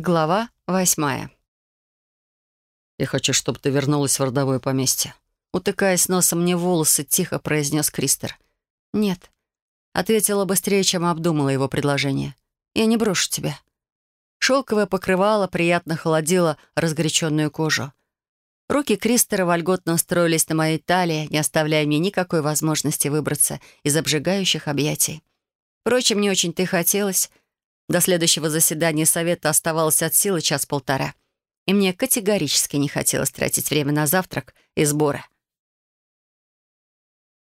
Глава восьмая. «Я хочу, чтобы ты вернулась в родовое поместье». Утыкаясь носом мне волосы, тихо произнес Кристер. «Нет», — ответила быстрее, чем обдумала его предложение. «Я не брошу тебя». Шелковое покрывало приятно холодило разгоряченную кожу. Руки Кристера вольготно устроились на моей талии, не оставляя мне никакой возможности выбраться из обжигающих объятий. Впрочем, не очень-то и хотелось. До следующего заседания совета оставалось от силы час-полтора. И мне категорически не хотелось тратить время на завтрак и сборы.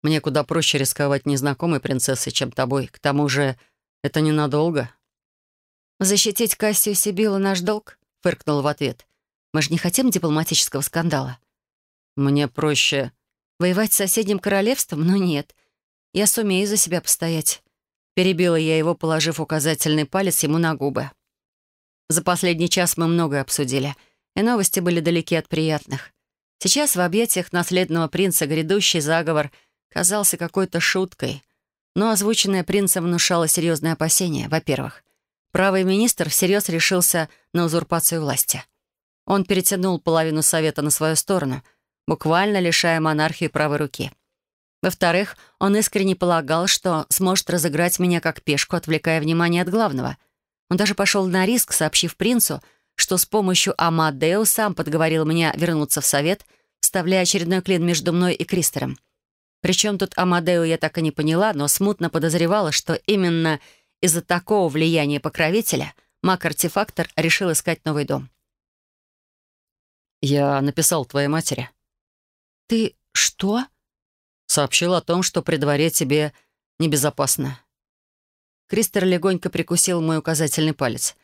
«Мне куда проще рисковать незнакомой принцессой, чем тобой. К тому же это ненадолго». «Защитить Кассию Сибилу наш долг?» — фыркнул в ответ. Мы же не хотим дипломатического скандала. Мне проще... Воевать с соседним королевством? Ну нет. Я сумею за себя постоять. Перебила я его, положив указательный палец ему на губы. За последний час мы многое обсудили, и новости были далеки от приятных. Сейчас в объятиях наследного принца грядущий заговор казался какой-то шуткой, но озвученное принцем внушало серьезные опасения. Во-первых, правый министр всерьез решился на узурпацию власти — он перетянул половину совета на свою сторону, буквально лишая монархии правой руки. Во-вторых, он искренне полагал, что сможет разыграть меня как пешку, отвлекая внимание от главного. Он даже пошел на риск, сообщив принцу, что с помощью Амадео сам подговорил меня вернуться в совет, вставляя очередной клин между мной и Кристером. Причем тут Амадео я так и не поняла, но смутно подозревала, что именно из-за такого влияния покровителя маг-артефактор решил искать новый дом. «Я написал твоей матери». «Ты что?» «Сообщил о том, что при дворе тебе небезопасно». Кристер легонько прикусил мой указательный палец.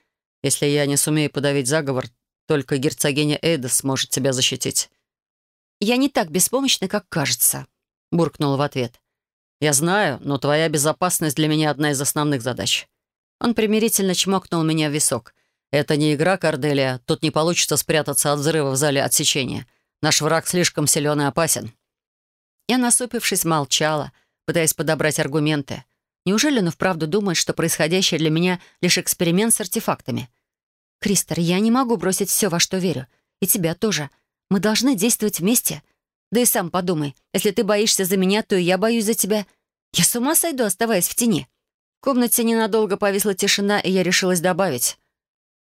«Если я не сумею подавить заговор, только герцогиня Эйда сможет тебя защитить». «Я не так беспомощна, как кажется», — буркнула в ответ. «Я знаю, но твоя безопасность для меня одна из основных задач». Он примирительно чмокнул меня в висок. «Это не игра, Корделия. Тут не получится спрятаться от взрыва в зале отсечения. Наш враг слишком силен и опасен». Я, насупившись, молчала, пытаясь подобрать аргументы. Неужели он вправду думает, что происходящее для меня лишь эксперимент с артефактами? «Кристер, я не могу бросить все, во что верю. И тебя тоже. Мы должны действовать вместе. Да и сам подумай, если ты боишься за меня, то и я боюсь за тебя. Я с ума сойду, оставаясь в тени». В комнате ненадолго повисла тишина, и я решилась добавить.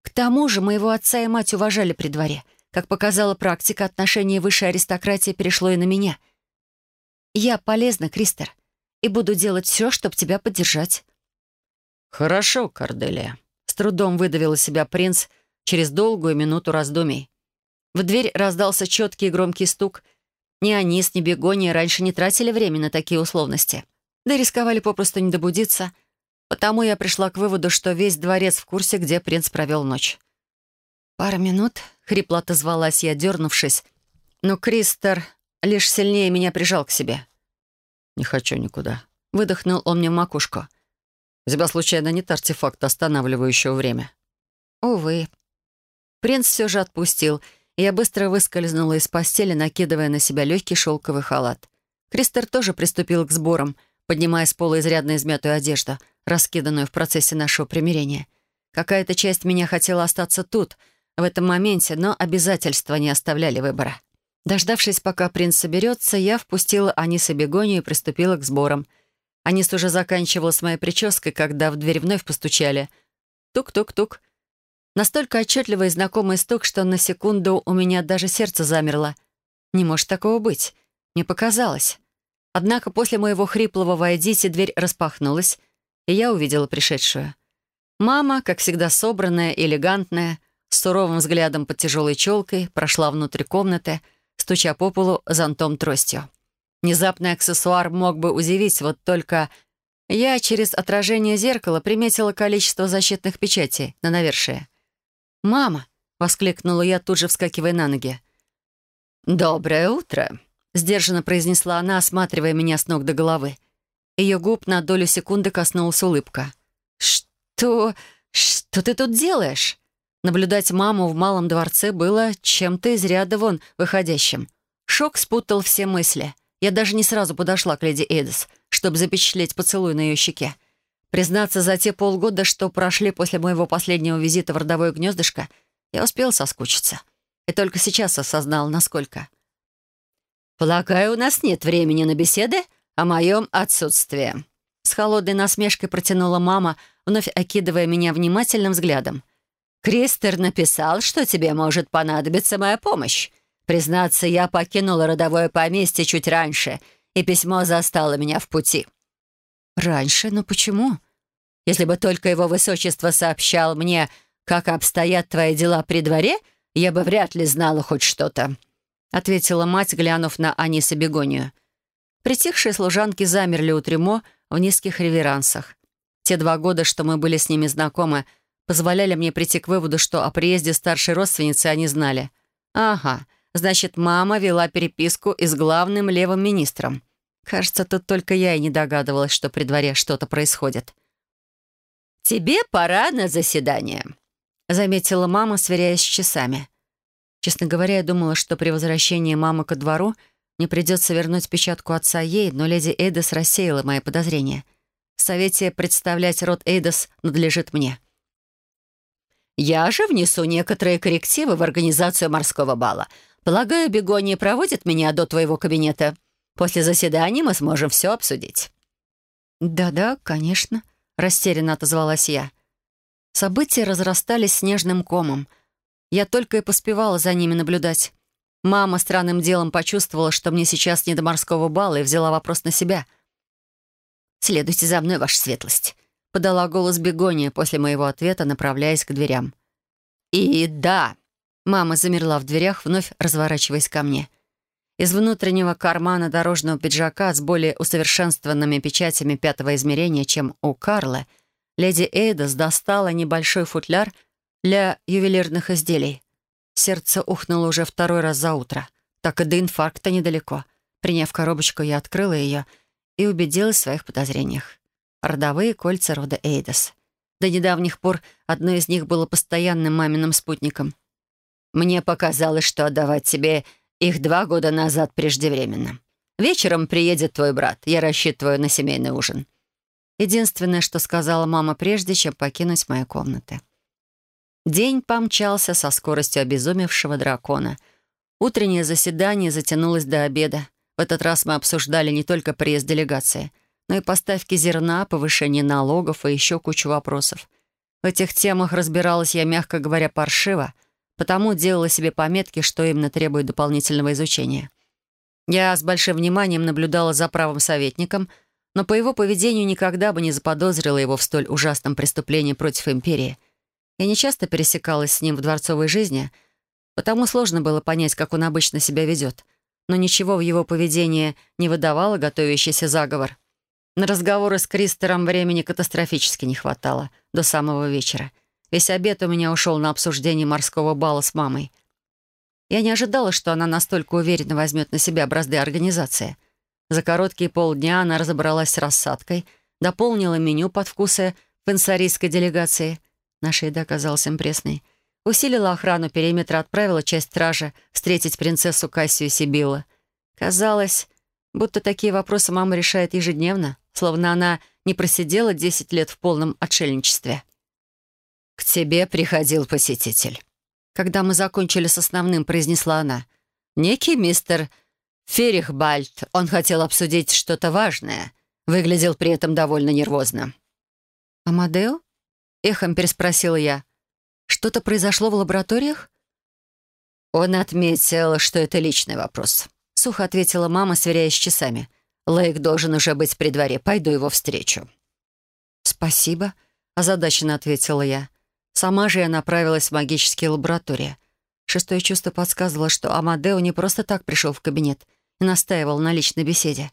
К тому же моего отца и мать уважали при дворе. Как показала практика, отношение высшей аристократии перешло и на меня. Я полезна, Кристер, и буду делать все, чтобы тебя поддержать. «Хорошо, Корделия», — с трудом выдавил из себя принц через долгую минуту раздумий. В дверь раздался четкий и громкий стук. Ни Анис, ни Бегония раньше не тратили время на такие условности. Да и рисковали попросту не добудиться — Потому я пришла к выводу, что весь дворец в курсе, где принц провел ночь. «Пара минут», — хрипло отозвалась я, дернувшись. Но Кристер лишь сильнее меня прижал к себе. «Не хочу никуда», — выдохнул он мне в макушку. «У тебя, случайно, нет артефакта, останавливающего время?» «Увы». Принц все же отпустил, и я быстро выскользнула из постели, накидывая на себя легкий шелковый халат. Кристер тоже приступил к сборам, поднимая с пола изрядно измятую одежду — раскиданную в процессе нашего примирения. Какая-то часть меня хотела остаться тут, в этом моменте, но обязательства не оставляли выбора. Дождавшись, пока принц соберется, я впустила Аниса Бегонию и приступила к сборам. Анис уже заканчивал с моей прической, когда в дверь вновь постучали. Тук-тук-тук. Настолько отчетливый и знакомый стук, что на секунду у меня даже сердце замерло. Не может такого быть. Мне показалось. Однако после моего хриплого «войдите» дверь распахнулась, и я увидела пришедшую. Мама, как всегда собранная элегантная, с суровым взглядом под тяжелой челкой, прошла внутрь комнаты, стуча по полу зонтом тростью. Внезапный аксессуар мог бы удивить, вот только я через отражение зеркала приметила количество защитных печатей на навершие. «Мама!» — воскликнула я, тут же вскакивая на ноги. «Доброе утро!» — сдержанно произнесла она, осматривая меня с ног до головы. Ее губ на долю секунды коснулась улыбка. «Что... что ты тут делаешь?» Наблюдать маму в малом дворце было чем-то из ряда вон выходящим. Шок спутал все мысли. Я даже не сразу подошла к леди Эдис, чтобы запечатлеть поцелуй на ее щеке. Признаться, за те полгода, что прошли после моего последнего визита в родовое гнездышко, я успел соскучиться. И только сейчас осознал, насколько. «Полагаю, у нас нет времени на беседы о моем отсутствии». С холодной насмешкой протянула мама, вновь окидывая меня внимательным взглядом. «Кристер написал, что тебе может понадобиться моя помощь. Признаться, я покинула родовое поместье чуть раньше, и письмо застало меня в пути». «Раньше? Но почему?» «Если бы только его высочество сообщал мне, как обстоят твои дела при дворе, я бы вряд ли знала хоть что-то», — ответила мать, глянув на Аниса Бегонию. Притихшие служанки замерли у трюмо в низких реверансах. Те два года, что мы были с ними знакомы, позволяли мне прийти к выводу, что о приезде старшей родственницы они знали. «Ага, значит, мама вела переписку и с главным левым министром. Кажется, тут только я и не догадывалась, что при дворе что-то происходит». «Тебе пора на заседание», — заметила мама, сверяясь с часами. Честно говоря, я думала, что при возвращении мамы ко двору мне придется вернуть печатку отца ей, но леди Эйдес рассеяла мои подозрения. В совете представлять род Эйдес надлежит мне. «Я же внесу некоторые коррективы в организацию морского бала. Полагаю, Бегония проводит меня до твоего кабинета. После заседания мы сможем все обсудить». «Да-да, конечно», — растерянно отозвалась я. События разрастались снежным комом. Я только и поспевала за ними наблюдать. Мама странным делом почувствовала, что мне сейчас не до морского бала, и взяла вопрос на себя. «Следуйте за мной, ваша светлость», — подала голос Бегония после моего ответа, направляясь к дверям. «И да», — мама замерла в дверях, вновь разворачиваясь ко мне. Из внутреннего кармана дорожного пиджака с более усовершенствованными печатями пятого измерения, чем у Карла — леди Эйдас достала небольшой футляр для ювелирных изделий. Сердце ухнуло уже второй раз за утро. Так и до инфаркта недалеко. Приняв коробочку, я открыла ее и убедилась в своих подозрениях. Родовые кольца рода Эйдас. До недавних пор одно из них было постоянным маминым спутником. «Мне показалось, что отдавать тебе их два года назад преждевременно. Вечером приедет твой брат. Я рассчитываю на семейный ужин. Единственное, что сказала мама прежде, чем покинуть мои комнаты. День помчался со скоростью обезумевшего дракона. Утреннее заседание затянулось до обеда. В этот раз мы обсуждали не только приезд делегации, но и поставки зерна, повышение налогов и еще кучу вопросов. В этих темах разбиралась я, мягко говоря, паршиво, потому делала себе пометки, что именно требует дополнительного изучения. Я с большим вниманием наблюдала за правым советником — но по его поведению никогда бы не заподозрила его в столь ужасном преступлении против империи. Я не часто пересекалась с ним в дворцовой жизни, потому сложно было понять, как он обычно себя ведет. Но ничего в его поведении не выдавало готовящийся заговор. На разговоры с Кристером времени катастрофически не хватало, до самого вечера. Весь обед у меня ушел на обсуждение морского бала с мамой. Я не ожидала, что она настолько уверенно возьмет на себя бразды организации — за короткие полдня она разобралась с рассадкой, дополнила меню под вкусы пенсарийской делегации. Наша еда оказалась им. Усилила охрану периметра, отправила часть стража встретить принцессу Кассию Сибилла. Казалось, будто такие вопросы мама решает ежедневно, словно она не просидела 10 лет в полном отшельничестве. «К тебе приходил посетитель». Когда мы закончили с основным, произнесла она. «Некий мистер Ферихбальд, он хотел обсудить что-то важное. Выглядел при этом довольно нервозно. «Амадео?» — эхом переспросила я. «Что-то произошло в лабораториях?» Он отметил, что это личный вопрос. Сухо ответила мама, сверяясь с часами. Лейк должен уже быть при дворе. Пойду его встречу. «Спасибо», — озадаченно ответила я. Сама же я направилась в магические лаборатории. Шестое чувство подсказывало, что Амадео не просто так пришел в кабинет — и настаивал на личной беседе.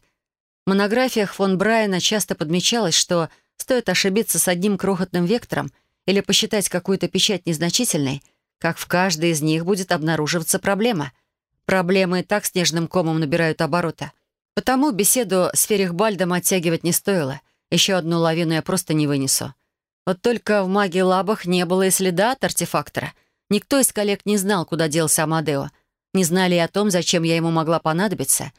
В монографиях фон Брайана часто подмечалось, что стоит ошибиться с одним крохотным вектором или посчитать какую-то печать незначительной, как в каждой из них будет обнаруживаться проблема. Проблемы и так снежным комом набирают оборота. Потому беседу с Ферихбальдом оттягивать не стоило. Еще одну лавину я просто не вынесу. Вот только в магии лабах не было и следа от артефактора. Никто из коллег не знал, куда делся Амадео — не знали и о том, зачем я ему могла понадобиться.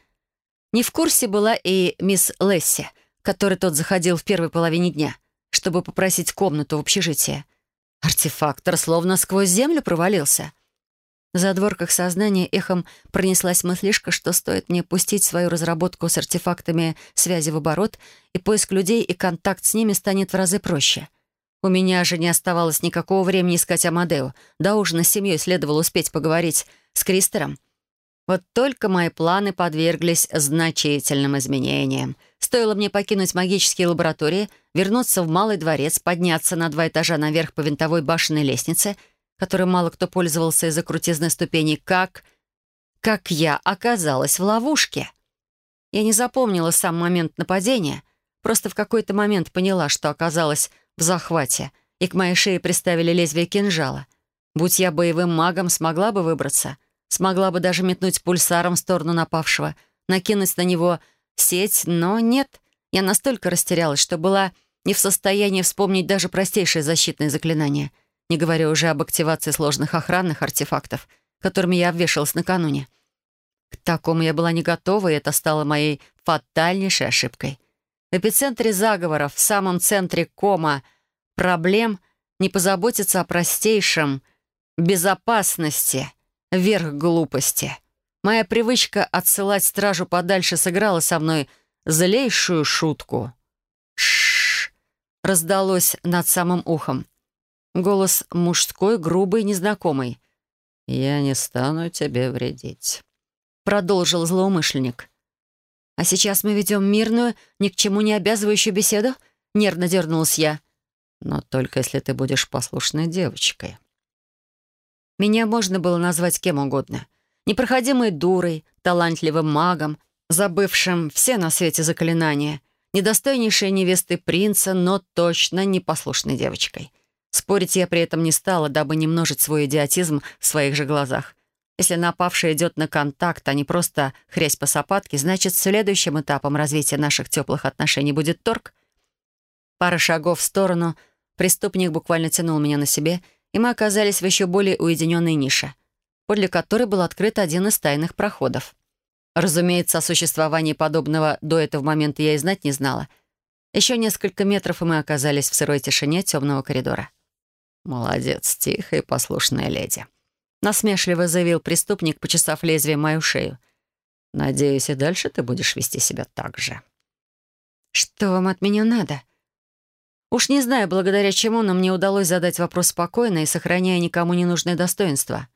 Не в курсе была и мисс Лесси, к которой тот заходил в первой половине дня. чтобы попросить комнату в общежитие. Артефактор словно сквозь землю провалился. В задворках сознания эхом пронеслась мыслишка, что стоит мне пустить свою разработку с артефактами связи в оборот, и поиск людей и контакт с ними станет в разы проще. У меня же не оставалось никакого времени искать Амадео. До ужина с семьей следовало успеть поговорить с Кристером. Вот только мои планы подверглись значительным изменениям. Стоило мне покинуть магические лаборатории, вернуться в Малый дворец, подняться на два этажа наверх по винтовой башенной лестнице — которой мало кто пользовался из-за крутизны ступеней, как... как я оказалась в ловушке. Я не запомнила сам момент нападения, просто в какой-то момент поняла, что оказалась в захвате, и к моей шее приставили лезвие кинжала. Будь я боевым магом, смогла бы выбраться, смогла бы даже метнуть пульсаром в сторону напавшего, накинуть на него сеть, но нет. Я настолько растерялась, что была не в состоянии вспомнить даже простейшее защитное заклинание — не говоря уже об активации сложных охранных артефактов, которыми я обвешалась накануне. К такому я была не готова, и это стало моей фатальнейшей ошибкой. В эпицентре заговоров, в самом центре кома проблем не позаботиться о простейшем безопасности, верх глупости. Моя привычка отсылать стражу подальше сыграла со мной злейшую шутку. Шш! раздалось над самым ухом. Голос мужской, грубый, незнакомый. «Я не стану тебе вредить», — продолжил злоумышленник. «А сейчас мы ведем мирную, ни к чему не обязывающую беседу?» — нервно дернулась я. «Но только если ты будешь послушной девочкой». Меня можно было назвать кем угодно. Непроходимой дурой, талантливым магом, забывшим все на свете заклинания, недостойнейшей невесты принца, но точно непослушной девочкой. Спорить я при этом не стала, дабы не множить свой идиотизм в своих же глазах. Если напавший идет на контакт, а не просто хрясь по сапатке, значит, следующим этапом развития наших теплых отношений будет торг. Пара шагов в сторону, преступник буквально тянул меня на себе, и мы оказались в еще более уединенной нише, подле которой был открыт один из тайных проходов. Разумеется, о существовании подобного до этого момента я и знать не знала. Еще несколько метров, и мы оказались в сырой тишине темного коридора. «Молодец, тихая и послушная леди», — насмешливо заявил преступник, почесав лезвие мою шею. «Надеюсь, и дальше ты будешь вести себя так же». «Что вам от меня надо?» Уж не знаю, благодаря чему, но мне удалось задать вопрос спокойно и сохраняя никому не нужное достоинство.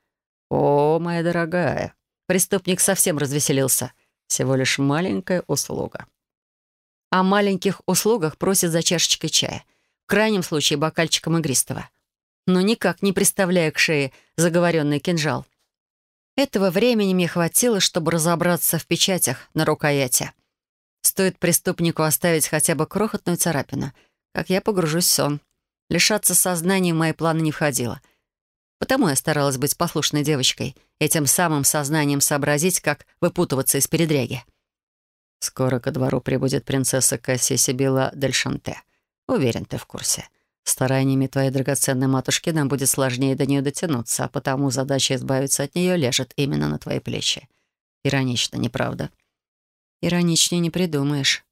«О, моя дорогая!» Преступник совсем развеселился. «Всего лишь маленькая услуга». О маленьких услугах просят за чашечкой чая. В крайнем случае бокальчиком игристого но никак не приставляя к шее заговоренный кинжал. Этого времени мне хватило, чтобы разобраться в печатях на рукояти. Стоит преступнику оставить хотя бы крохотную царапину, как я погружусь в сон. Лишаться сознания в мои планы не входило. Потому я старалась быть послушной девочкой, этим самым сознанием сообразить, как выпутываться из передряги. Скоро ко двору прибудет принцесса Кассия Сибила Дель Шанте. Уверен, ты в курсе. Стараниями твоей драгоценной матушки нам будет сложнее до нее дотянуться, а потому задача избавиться от нее лежит именно на твои плечи. Иронично, не правда? Ироничнее не придумаешь.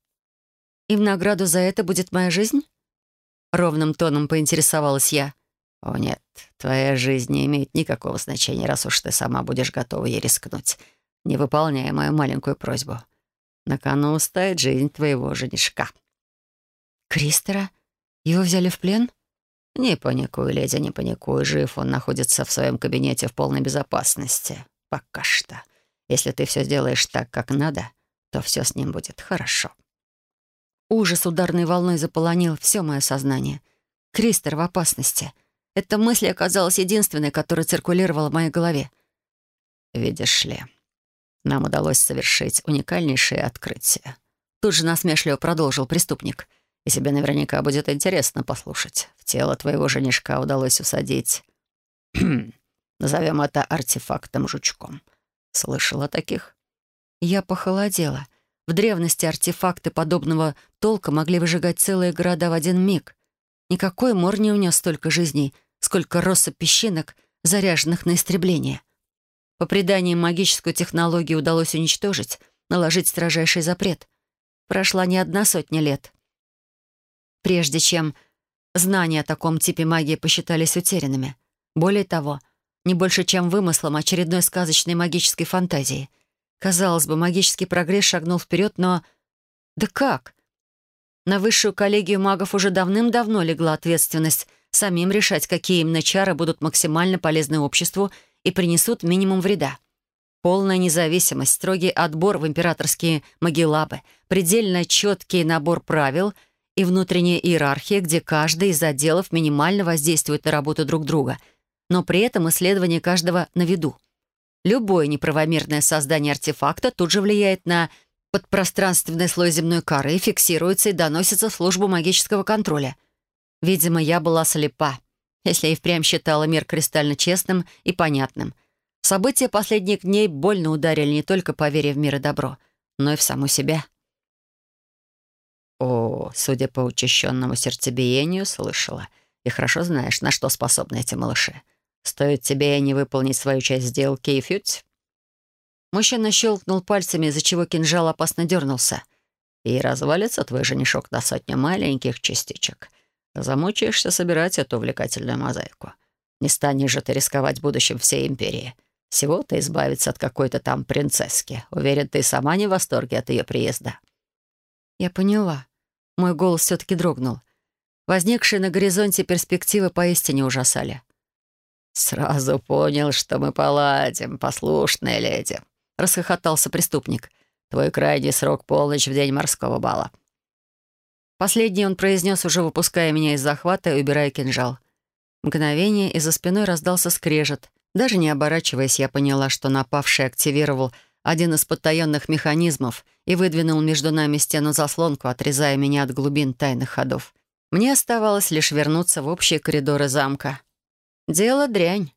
И в награду за это будет моя жизнь? Ровным тоном поинтересовалась я. О нет, твоя жизнь не имеет никакого значения, раз уж ты сама будешь готова ей рискнуть, не выполняя мою маленькую просьбу. На кону стоит жизнь твоего женишка. Кристера? Его взяли в плен? Не паникуй, леди, не паникуй. Жив он находится в своем кабинете в полной безопасности. Пока что. Если ты все сделаешь так, как надо, то все с ним будет хорошо. Ужас ударной волной заполонил все мое сознание. Кристер в опасности. Эта мысль оказалась единственной, которая циркулировала в моей голове. «Видишь ли, нам удалось совершить уникальнейшее открытие». Тут же насмешливо продолжил преступник — и тебе наверняка будет интересно послушать. В тело твоего женишка удалось усадить... Назовем это артефактом-жучком. Слышала таких? Я похолодела. В древности артефакты подобного толка могли выжигать целые города в один миг. Никакой мор не унес столько жизней, сколько россыпь песчинок, заряженных на истребление. По преданиям, магическую технологию удалось уничтожить, наложить строжайший запрет. Прошла не одна сотня лет — прежде чем знания о таком типе магии посчитались утерянными. Более того, не больше чем вымыслом очередной сказочной магической фантазии. Казалось бы, магический прогресс шагнул вперед, но... Да как? На высшую коллегию магов уже давным-давно легла ответственность самим решать, какие именно чары будут максимально полезны обществу и принесут минимум вреда. Полная независимость, строгий отбор в императорские магилабы, предельно четкий набор правил и внутренняя иерархия, где каждый из отделов минимально воздействует на работу друг друга, но при этом исследование каждого на виду. Любое неправомерное создание артефакта тут же влияет на подпространственный слой земной коры, фиксируется и доносится в службу магического контроля. Видимо, я была слепа, если и впрямь считала мир кристально честным и понятным — События последних дней больно ударили не только по вере в мир и добро, но и в саму себя. О, судя по учащенному сердцебиению, слышала. И хорошо знаешь, на что способны эти малыши. Стоит тебе не выполнить свою часть сделки и фють. Мужчина щелкнул пальцами, из-за чего кинжал опасно дернулся. И развалится твой женишок на сотню маленьких частичек. Замучаешься собирать эту увлекательную мозаику. Не станешь же ты рисковать будущим всей империи — всего-то избавиться от какой-то там принцесски. Уверен, ты сама не в восторге от ее приезда». Я поняла. Мой голос все-таки дрогнул. Возникшие на горизонте перспективы поистине ужасали. «Сразу понял, что мы поладим, послушная леди», — расхохотался преступник. «Твой крайний срок — полночь в день морского бала». Последний он произнес, уже выпуская меня из захвата и убирая кинжал. Мгновение, и за спиной раздался скрежет — даже не оборачиваясь, я поняла, что напавший активировал один из подтаенных механизмов и выдвинул между нами стену-заслонку, отрезая меня от глубин тайных ходов. Мне оставалось лишь вернуться в общие коридоры замка. Дело дрянь.